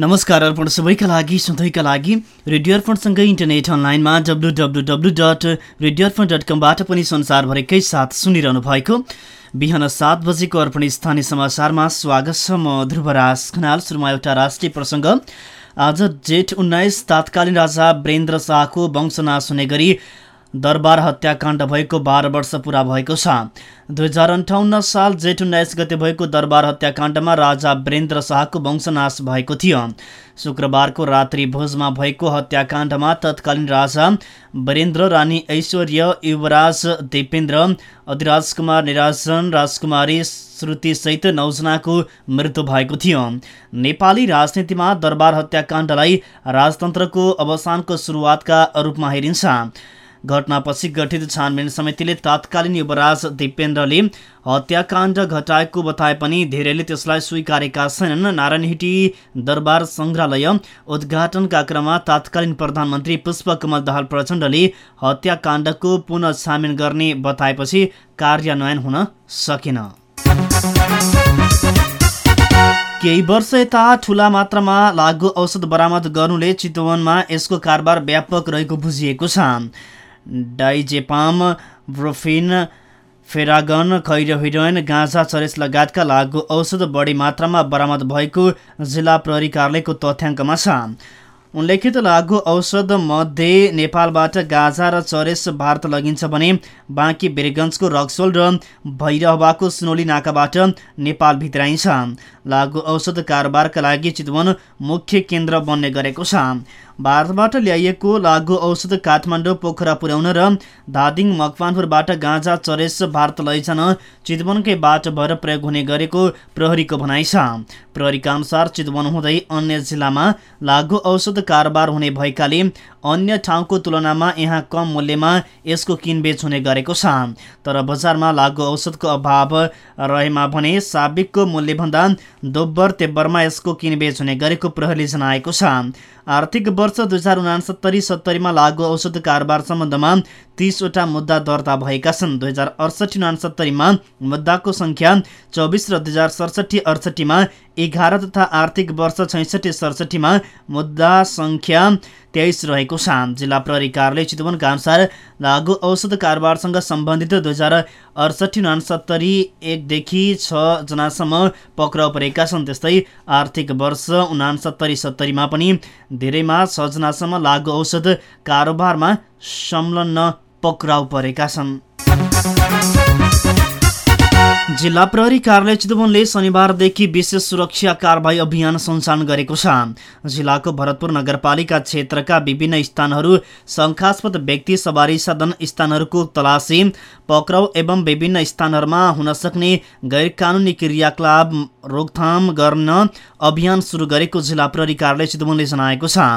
नमस्कार अर्पण सबैका लागि सधैँका लागि रेडियो अर्पणसँगै इन्टरनेट अनलाइनमा W W W dot radio Arpan dot कमबाट पनि संसारभरिकै साथ सुनिरहनु भएको बिहान सात बजेको अर्पण स्थानीय समाचारमा स्वागत छ म ध्रुवराज खनाल सुरुमा एउटा राष्ट्रिय प्रसङ्ग। आज जेठ उन्नाइस तात्कालीन राजा वीरेन्द्र शाहको वंशनाश हुने गरी दरबार हत्याकाण्ड भएको बाह्र वर्ष पुरा भएको छ। दुई हजार अन्ठाउन्न साल जेठ उन्नाइस गते भएको दरबार हत्याकाण्डमा राजा वीरेन्द्र शाहको वंशनाश भएको थियो। शुक्रबारको रात्रि भोजमा भएको हत्याकाण्डमा तत्कालीन राजा वीरेन्द्र रानी ऐश्वर्य युवराज दिपेन्द्र अधिराज कुमार निराजन राजकुमारी श्रुतिसहित नौजनाको मृत्यु भएको थियो। नेपाली राजनीतिमा दरबार हत्याकाण्डलाई राजतन्त्रको अवसानको सुरुवातका रूपमा हेरिन्छ। घटनापछि गठित छानबिन समितिले तात्कालीन युवराज दिपेन्द्रले हत्याकाण्ड घटाएको बताए पनि धेरैले त्यसलाई स्वीकारेका छैनन्। नारायणहिटी दरबार सङ्ग्रहालय उद्घाटनका क्रममा तात्कालीन प्रधानमन्त्री पुष्पकमल दाहाल प्रचण्डले हत्याकाण्डको पुनः छानबिन गर्ने बताएपछि कार्यान्वयन हुन सकेन। केही वर्ष यता ठुला मात्रामा लागु औषध बरामद गर्नुले चितवनमा यसको कारोबार व्यापक रहेको बुझिएको छ। डाइजेपाम ब्रोफिन फेरागन खैरो हिरोइन गाँजा चरेस लगायतका लागु औषध बढी मात्रामा बरामद भएको जिल्ला प्रहरी कार्यालयको तथ्याङ्कमा छ। उल्लेखित लागु औषध मध्ये नेपालबाट गाँजा र चरेस भारत लगिन्छ भने बाँकी बिरगन्जको रक्सोल र भैरहवाको सुनौली नाकाबाट नेपाल भित्राइन्छ। लागु औषध कारोबारका लागि चितवन मुख्य केन्द्र बन्ने गरेको छ। भारतबाट ल्याइएको लागु औषध काठमाडौँ पोखरा पुर्याउन र धादिङ मकवानपुरबाट गाँजा चरेस भारत लैजान चितवनकै बाटो भएर प्रयोग हुने गरेको प्रहरीको भनाइ छ। प्रहरीका अनुसार चितवन हुँदै अन्य जिल्लामा लागु औषध कारोबार हुने भएकाले अन्य ठाउँको तुलनामा यहाँ कम मूल्यमा यसको किनबेच हुने गरेको छ। तर बजारमा लागु औषधको अभाव रहेमा भने साबिकको मूल्यभन्दा दोब्बर तेब्बरमा यसको किनबेच हुने गरेको प्रहरीले जनाएको छ। आर्थिक वर्ष दुई हजार उनासत्तरी सत्तरीमा लागु औषध कारोबार सम्बन्धमा तिसवटा मुद्दा दर्ता भएका छन्। दुई हजार अडसठी उनासत्तरीमा मुद्दाको सङ्ख्या चौबिस र दुई हजार सडसठी अडसठीमा एघार तथा आर्थिक वर्ष छैसठी सडसठीमा मुद्दा सङ्ख्या तेइस रहेको छ। जिल्ला प्रहरी कार्यालय चितवनका अनुसार लागु औषध कारोबारसँग सम्बन्धित दुई हजार अडसठी उनासत्तरी एकदेखि छजनासम्म पक्राउ परेका छन्। त्यस्तै आर्थिक वर्ष उनासत्तरी सत्तरीमा पनि धेरैमा छजनासम्म लागु औषध कारोबारमा संलग्न पक्राउ परेका छन्। जिल्ला प्रहरी कार्यालय चितवनले शनिबारदेखि विशेष सुरक्षा कारवाही अभियान सञ्चालन गरेको छ। जिल्लाको भरतपुर नगरपालिका क्षेत्रका विभिन्न स्थानहरू शङ्कास्पद व्यक्ति सवारी साधन स्थानहरूको तलासी पक्राउ एवं विभिन्न स्थानहरूमा हुन सक्ने गैर कानुनी क्रियाकलाप रोकथाम गर्न अभियान सुरु गरेको जिल्ला प्रहरी कार्यालय चितवनले जनाएको छ।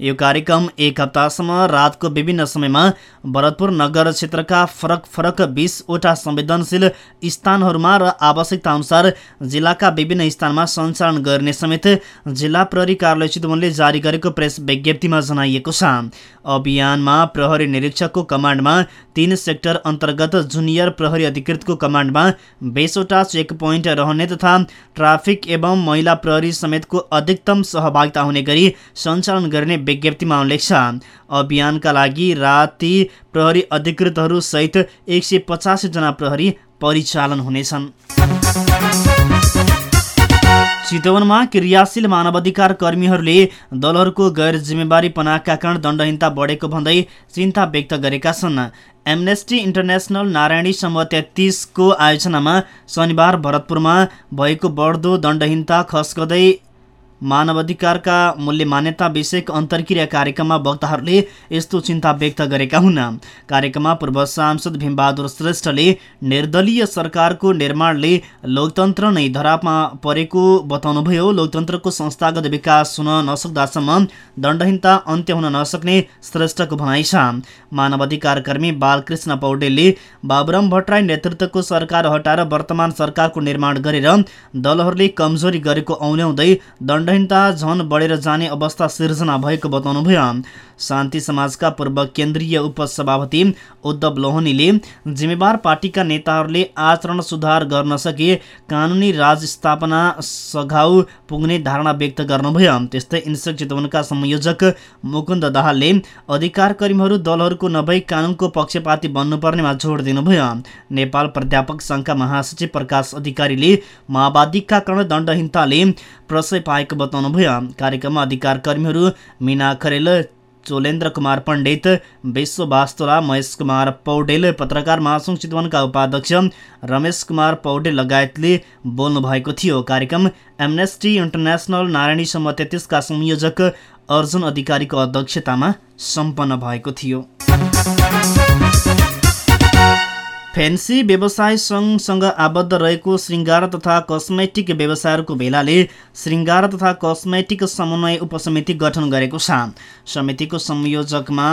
यो कार्यक्रम एक हप्तासम्म रातको विभिन्न समयमा भरतपुर नगर क्षेत्रका फरक फरक बिसवटा संवेदनशील स्थानहरूमा र आवश्यकता अनुसार जिल्लाका विभिन्न स्थानमा सञ्चालन गर्ने समेत जिल्ला प्रहरी कार्यालय चितवनले जारी गरेको प्रेस विज्ञप्तिमा जनाइएको छ। अभियानमा प्रहरी निरीक्षकको कमान्डमा तीन सेक्टर अन्तर्गत जुनियर प्रहरी अधिकृतको कमान्डमा बिसवटा चेक पोइन्ट रहने तथा ट्राफिक एवं महिला प्रहरी समेतको अधिकतम सहभागिता हुने गरी सञ्चालन गर्ने विज्ञप्तिमा उल्लेख छ। अभियानका लागि राति प्रहरी अधिकृतहरू सहित एक सय पचासीजना प्रहरी परिचालन हुनेछन्। चितवनमा क्रियाशील मानवाधिकार कर्मीहरूले दलहरूको गैर जिम्मेवारी पनाका कारण दण्डहीनता बढेको भन्दै चिन्ता व्यक्त गरेका छन्। एमनेस्टी इन्टरनेसनल नारायणी समूह तेत्तिसको आयोजनामा शनिबार भरतपुरमा भएको बढ्दो दण्डहीनता खस्कदै मानवाधिकारका मूल्य मान्यता विषयक अन्तर्क्रिया कार्यक्रममा वक्ताहरूले यस्तो चिन्ता व्यक्त गरेका हुन्। कार्यक्रममा पूर्व सांसद भीमबहादुर श्रेष्ठले निर्दलीय सरकारको निर्माणले लोकतन्त्र नै धरापमा परेको बताउनुभयो। लोकतन्त्रको संस्थागत विकास हुन नसक्दासम्म दण्डहीनता अन्त्य हुन नसक्ने श्रेष्ठको भनाइ छ। मानवाधिकार कर्मी बालकृष्ण पौडेलले बाबुराम भट्टराई नेतृत्वको सरकार हटाएर वर्तमान सरकारको निर्माण गरेर दलहरूले कमजोरी गरेको औल्याउँदै दण्ड दण्डहीनता झन बढेर जाने अवस्था सिर्जना भएको बताउनुभयो। शान्ति समाजका पूर्व केन्द्रीय उपसभापति उद्धव लोहनीले जिम्मेवार पार्टीका नेताहरूले आचरण सुधार गर्न सके कानुनी राज स्थापना सघाउ पुग्ने धारणा व्यक्त गर्नुभयो। त्यस्तै इन्सेक चितवनका संयोजक मुकुन्द दाहालले अधिकार कर्मीहरू दलहरूको नभई कानुनको पक्षपाती बन्नुपर्नेमा जोड दिनुभयो। नेपाल प्राध्यापक सङ्घका महासचिव प्रकाश अधिकारीले माओवादीका कारण दण्डहीनताले प्रशय पाएको बताउनुभयो कार्यक्रममा अधिकार कर्मीहरू मिना खरेल चोलेन्द्र कुमार पण्डित विश्व बास्तोला महेश कुमार पौडेल पत्रकार महासङ्घ चितवनका उपाध्यक्ष रमेश कुमार पौडेल लगायतले बोल्नु भएको थियो। कार्यक्रम एमनेस्टी इन्टरनेसनल नारायणी सम्म तेत्तिसका संयोजक अर्जुन अधिकारीको अध्यक्षतामा सम्पन्न भएको थियो। फेन्सी व्यवसाय सङ्घसँग आबद्ध रहेको श्रृङ्गार तथा कस्मेटिक व्यवसायहरूको भेलाले श्रृङ्गार तथा कस्मेटिक समन्वय उपसमिति गठन गरेको छ। समितिको संयोजकमा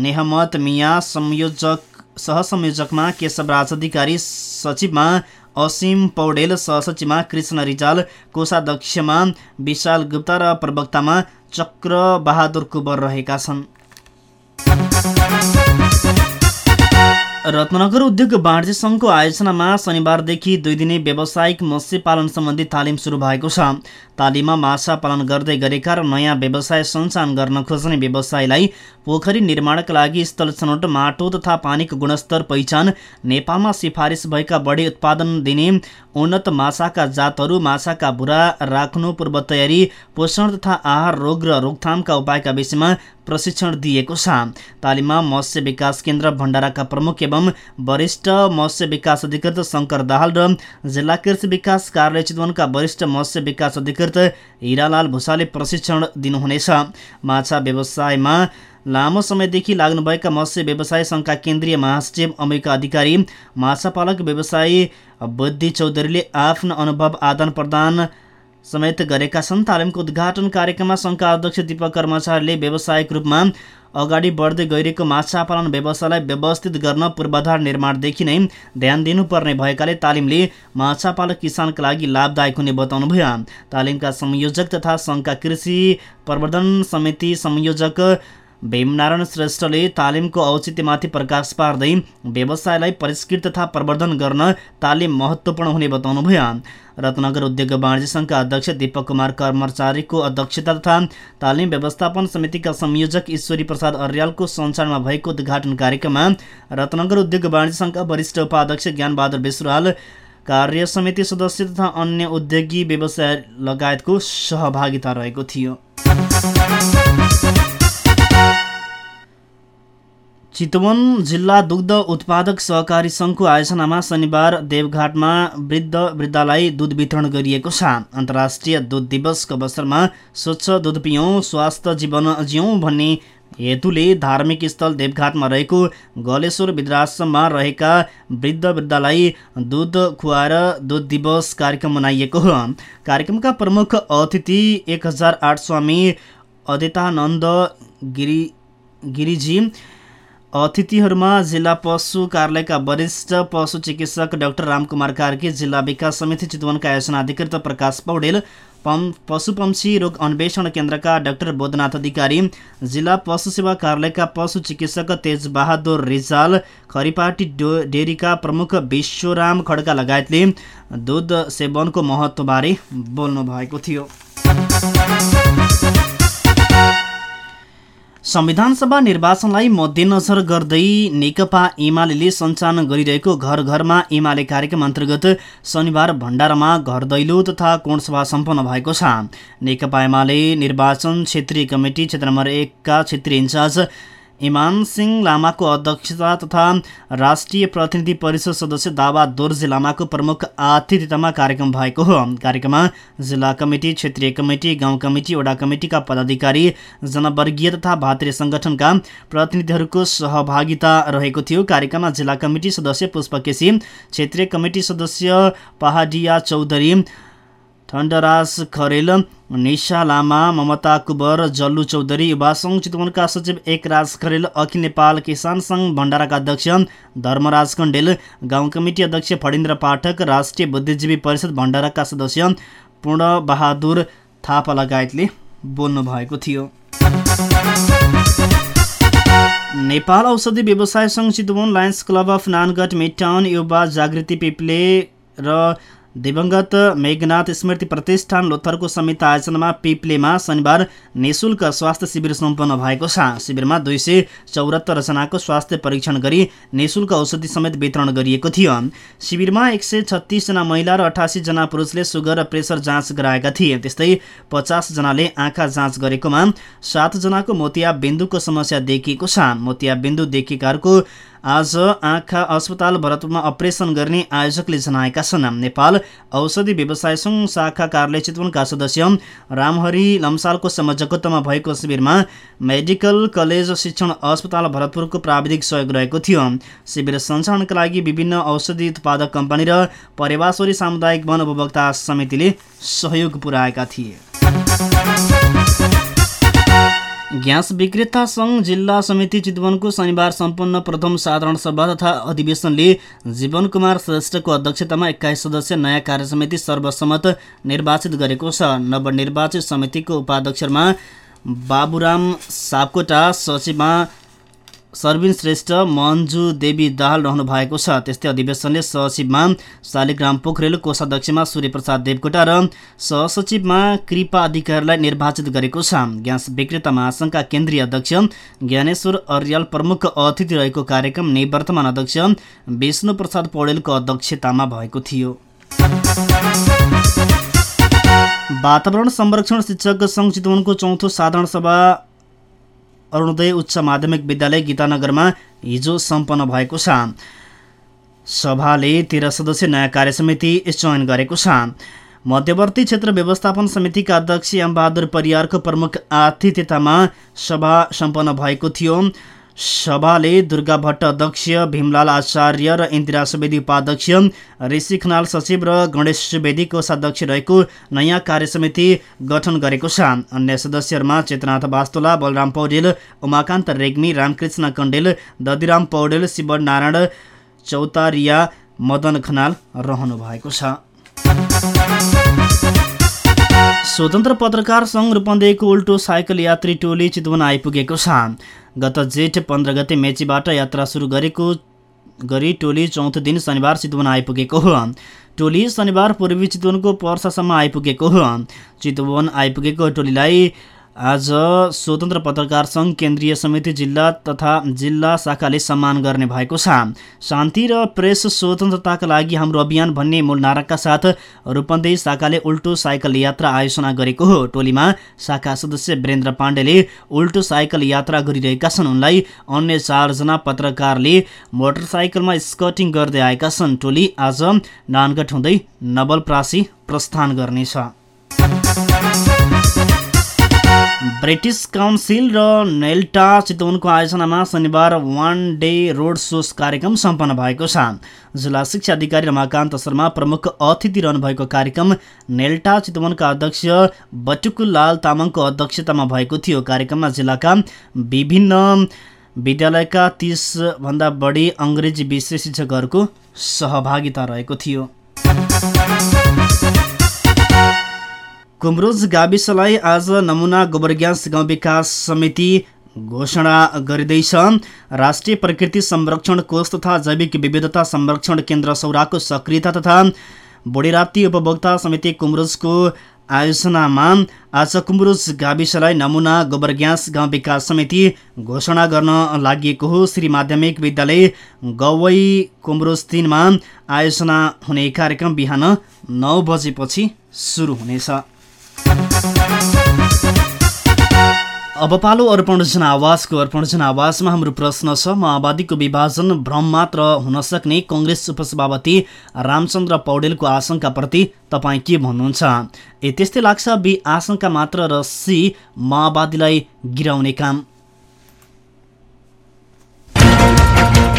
नेहमत मिया संयोजक सहसंयोजकमा केशवराज अधिकारी सचिवमा असीम पौडेल सहसचिवमा कृष्ण रिजाल कोषाध्यक्षमा विशाल गुप्ता र प्रवक्तामा चक्र बहादुर कुबर रहेका छन्। रत्नगर उद्योग वाणिज्य सङ्घको आयोजनामा शनिबारदेखि दुई दिने व्यावसायिक मत्स्य पालन सम्बन्धी तालिम सुरु भएको छ। तालिममा माछा पालन गर्दै गरेका र नयाँ व्यवसाय सञ्चालन गर्न खोज्ने व्यवसायलाई पोखरी निर्माणका लागि स्थल छनौट माटो तथा पानीको गुणस्तर पहिचान नेपालमा सिफारिस भएका बढी उत्पादन दिने उन्नत माछाका जातहरू माछाका बुरा राख्नु पूर्व तयारी पोषण तथा आहार रोग र रोकथामका उपायका विषयमा प्रशिक्षण दिएको छ। तालिममा मत्स्य विकास केन्द्र भण्डाराका प्रमुख एवं वरिष्ठ मत्स्य विकास अधिकृत शङ्कर दाहाल र जिल्ला कृषि विकास कार्यालय चितवनका वरिष्ठ मत्स्य विकास अधिकृत हिरालाल भूषाले प्रशिक्षण दिनुहुनेछ। माछा व्यवसायमा लामो समयदेखि लाग्नुभएका मत्स्य व्यवसाय सङ्घका केन्द्रीय महासचिव अमेरिका अधिकारी माछापालक व्यवसायी बुद्धि चौधरीले आफ्नो अनुभव आदान प्रदान समेत गरेका छन्। तालिमको उद्घाटन कार्यक्रममा सङ्घका अध्यक्ष दीपक कर्मचारीले व्यावसायिक रूपमा अगाडि बढ्दै गइरहेको माछा पालन व्यवसायलाई व्यवस्थित गर्न पूर्वाधार निर्माणदेखि नै ध्यान दिनुपर्ने भएकाले तालिमले माछापालक किसानका लागि लाभदायक हुने बताउनुभयो। तालिमका संयोजक तथा सङ्घका कृषि प्रवर्धन समिति संयोजक भीमनारायण श्रेष्ठले तालिमको औचित्यमाथि प्रकाश पार्दै व्यवसायलाई परिष्कृत तथा प्रवर्धन गर्न तालिम महत्त्वपूर्ण हुने बताउनुभयो। रत्नगर उद्योग वाणिज्य सङ्घका अध्यक्ष दीपक कुमार कर्मचारीको अध्यक्षता तथा तालिम व्यवस्थापन समितिका संयोजक ईश्वरी प्रसाद अर्यालको सञ्चालनमा भएको उद्घाटन कार्यक्रममा रत्नगर उद्योग वाणिज्य सङ्घका वरिष्ठ उपाध्यक्ष ज्ञानबहादुर विश्वाल कार्य समिति सदस्य तथा अन्य उद्योगी व्यवसाय लगायतको सहभागिता रहेको थियो। चितवन जिल्ला दुग्ध उत्पादक सहकारी सङ्घको आयोजनामा शनिबार देवघाटमा वृद्ध वृद्धालाई दुध वितरण गरिएको छ। अन्तर्राष्ट्रिय दुध दिवसको अवसरमा स्वच्छ दुध पियौँ स्वास्थ्य जीवन जिउँ भन्ने हेतुले धार्मिक स्थल देवघाटमा रहेको गलेश्वर वृद्धाश्रममा रहेका वृद्ध वृद्धालाई दुध खुवाएर दुध दिवस कार्यक्रम मनाइएको हो। कार्यक्रमका प्रमुख अतिथि एक हजार आठ स्वामी अदितानन्द गिरी गिरिजी अतिथिहरूमा जिल्ला पशु कार्यालयका वरिष्ठ पशु चिकित्सक डाक्टर रामकुमार कार्की जिल्ला विकास समिति चितवनका आयोजना अधिकृत प्रकाश पौडेल पम पशुपक्षी रोग अन्वेषण केन्द्रका डाक्टर बोधनाथ अधिकारी जिल्ला पशु सेवा कार्यालयका पशु चिकित्सक तेजबहादुर रिजाल खरिपाटी डेरीका प्रमुख विश्वराम खड्का लगायतले दुध सेवनको महत्त्वबारे बोल्नु भएको थियो। संविधानसभा निर्वाचनलाई मध्यनजर गर्दै नेकपा एमाले सञ्चालन गरिरहेको घर घरमा एमाले कार्यक्रम अन्तर्गत शनिबार भण्डारामा घर दैलो तथा कोणसभा सम्पन्न भएको छ। नेकपा एमाले निर्वाचन क्षेत्रीय कमिटी क्षेत्र नम्बर एकका क्षेत्रीय इन्चार्ज इमान सिंह लामाको अध्यक्षता तथा राष्ट्रिय प्रतिनिधि परिषद सदस्य दावा दोर्जे लामाको प्रमुख आतिथ्यतामा कार्यक्रम भएको हो। कार्यक्रममा जिल्ला कमिटी क्षेत्रीय कमिटी गाउँ कमिटी वडा कमिटीका पदाधिकारी जनवर्गीय तथा भातृ सङ्गठनका प्रतिनिधिहरूको सहभागिता रहेको थियो। कार्यक्रममा जिल्ला कमिटी सदस्य पुष्प क्षेत्रीय कमिटी सदस्य पहाडिया चौधरी ठण्डराज खरेल निशा लामा ममता कुबर जल्लु चौधरी युवा सङ्घ चितवनका सचिव एकराज खरेल अखिल नेपाल किसान सङ्घ भण्डाराका अध्यक्ष धर्मराज कण्डेल गाउँ कमिटी अध्यक्ष फणिन्द्र पाठक राष्ट्रिय बुद्धिजीवी परिषद भण्डाराका सदस्य पूर्ण बहादुर थापा लगायतले बोल्नु भएको थियो। नेपाल औषधि व्यवसाय सङ्घ चितवन लायन्स क्लब अफ नानगढ मिटाउन युवा जागृति पिप्ले र दिवंगत मेघनाथ स्मृति प्रतिष्ठान लोथरको संयुक्त आयोजनामा पिप्लेमा शनिबार निशुल्क स्वास्थ्य शिविर सम्पन्न भएको छ। शिविरमा दुई सय चौरात्तर जनाको स्वास्थ्य परीक्षण गरी निशुल्क औषधि समेत वितरण गरिएको थियो। शिविरमा एक सय छत्तिसजना महिला र अठासीजना पुरुषले सुगर र प्रेसर जाँच गराएका थिए। त्यस्तै पचासजनाले आँखा जाँच गरेकोमा सातजनाको मोतिया बिन्दुको समस्या देखिएको छ। मोतिया बिन्दु देखिएकाहरूको आज आँखा अस्पताल भरतपुरमा अपरेसन गर्ने आयोजकले जनाएका छन्। नेपाल औषधि व्यवसाय सङ्घ शाखा कार्यालय चितवनका सदस्य रामहरि लम्सालको संयोजकत्वमा भएको शिविरमा मेडिकल कलेज शिक्षण अस्पताल भरतपुरको प्राविधिक सहयोग रहेको थियो। शिविर सञ्चालनका लागि विभिन्न औषधि उत्पादक कम्पनी र परिवासोरी सामुदायिक वन उपभोक्ता समितिले सहयोग पुर्याएका थिए। ग्यास विक्रेता सङ्घ जिल्ला समिति चितवनको शनिबार सम्पन्न प्रथम साधारण सभा तथा अधिवेशनले जीवन कुमार श्रेष्ठको अध्यक्षतामा एक्काइस सदस्य नयाँ कार्य समिति सर्वसम्मत निर्वाचित गरेको छ। नवनिर्वाचित समितिको उपाध्यक्षमा बाबुराम सापकोटा सचिवमा सरबिन श्रेष्ठ मन्जु देवी दाहाल रहनु भएको छ। त्यस्तै अधिवेशनले सहसचिवमा शालिग्राम पोखरेल कोषाध्यक्षमा सूर्यप्रसाद देवकोटा र सहसचिवमा कृपा अधिकारीलाई निर्वाचित गरेको छ। ग्यास विक्रेता महासङ्घका केन्द्रीय अध्यक्ष ज्ञानेश्वर अर्याल प्रमुख अतिथि रहेको कार्यक्रम निवर्तमान अध्यक्ष विष्णु प्रसाद पौडेलको अध्यक्षतामा भएको थियो। वातावरण संरक्षण शिक्षक सङ्घ चितवनको चौथो साधारण सभा अरुणोदय उच्च माध्यमिक विद्यालय गीतानगरमा हिजो सम्पन्न भएको छ। सभाले तेह्र सदस्य नयाँ कार्य समिति चयन गरेको छ। मध्यवर्ती क्षेत्र व्यवस्थापन समितिका अध्यक्ष एमबहादुर परियारको प्रमुख आतिथ्यतामा सभा सम्पन्न भएको थियो। सभाले दुर्गा भट्ट अध्यक्ष भीमलाल आचार्य र इन्दिरा सुवेदी उपाध्यक्ष ऋषि खनाल सचिव र गणेश सुवेदीको अध्यक्ष रहेको नयाँ कार्य समिति गठन गरेको छ। अन्य सदस्यहरूमा चेतनाथ बास्तोला बलराम पौडेल उमाकान्त रेग्मी रामकृष्ण कण्डेल दधिराम पौडेल शिवनारायण चौतारिया मदन खनाल रहनु भएको छ। स्वतन्त्र पत्रकार सङ्घ रूपन्देहीको उल्टो साइकल यात्री टोली चितवन आइपुगेको छ। गत जेठ पन्ध्र गते मेचीबाट यात्रा सुरु गरेको गरी टोली चौथो दिन शनिबार चितवन आइपुगेको हो। टोली शनिबार पूर्वी चितवनको पर्सासम्म आइपुगेको हो। चितवन आइपुगेको टोलीलाई आज स्वतन्त्र पत्रकार सङ्घ केन्द्रीय समिति जिल्ला तथा जिल्ला शाखाले सम्मान गर्ने भएको छ। शान्ति र प्रेस स्वतन्त्रताका लागि हाम्रो अभियान भन्ने मूल नाराका साथ रूपन्देही शाखाले उल्टो साइकल यात्रा आयोजना गरेको हो। टोलीमा शाखा सदस्य वीरेन्द्र पाण्डेले उल्टो साइकल यात्रा गरिरहेका छन्। उनलाई अन्य चारजना पत्रकारले मोटरसाइकलमा स्कटिङ गर्दै आएका छन्। टोली आज नानगढ हुँदै नवलप्रासी प्रस्थान गर्नेछ। ब्रिटिस काउन्सिल र नेल्टा चितवनको आयोजनामा शनिबार वान डे रोड सोस कार्यक्रम सम्पन्न भएको छ। जिल्ला शिक्षा अधिकारी रमाकान्त शर्मा प्रमुख अतिथि रहनुभएको कार्यक्रम नेल्टा चितवनका अध्यक्ष बटुकुल लाल तामाङको अध्यक्षतामा भएको थियो। कार्यक्रममा जिल्लाका विभिन्न विद्यालयका तिसभन्दा बढी अङ्ग्रेजी विषय शिक्षकहरूको सहभागिता रहेको थियो। कुमरोज गाविसलाई आज नमुना गोबर ग्यास गाउँ विकास समिति घोषणा गरिँदैछ। राष्ट्रिय प्रकृति संरक्षण कोष तथा जैविक विविधता संरक्षण केन्द्र सौराको सक्रियता तथा बोडीराप्ती उपभोक्ता समिति कुमरोजको आयोजनामा आज कुमरोज गाविसलाई नमुना गोबर ग्यास गाउँ विकास समिति घोषणा गर्न लागि हो। श्री माध्यमिक विद्यालय गवै कुमरोज तिनमा आयोजना हुने कार्यक्रम बिहान नौ बजेपछि सुरु हुनेछ। अब पालो अर्पण जनावासको अर्पण जनावासमा हाम्रो प्रश्न छ माओवादीको विभाजन भ्रम मात्र हुन सक्ने कङ्ग्रेस उपसभापति रामचन्द्र पौडेलको आशंकाप्रति तपाईँ के भन्नुहुन्छ? ए त्यस्तै लाग्छ बी आशंका मात्र र सी माओवादीलाई गिराउने काम।